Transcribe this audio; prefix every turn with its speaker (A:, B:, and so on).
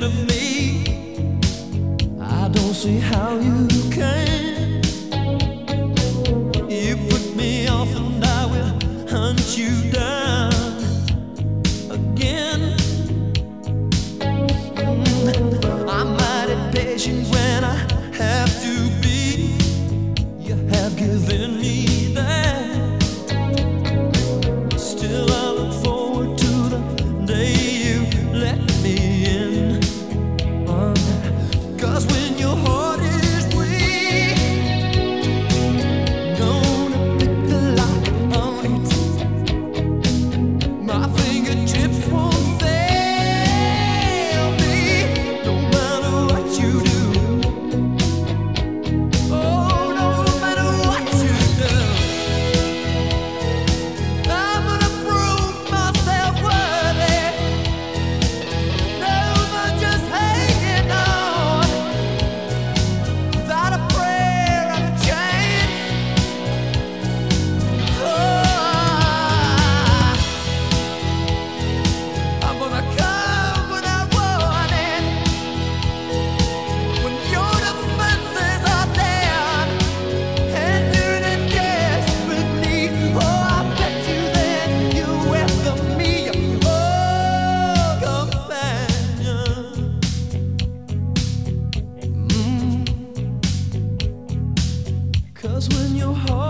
A: bit of me. I don't see how you can. You put me off, and I will hunt you. Cause when your heart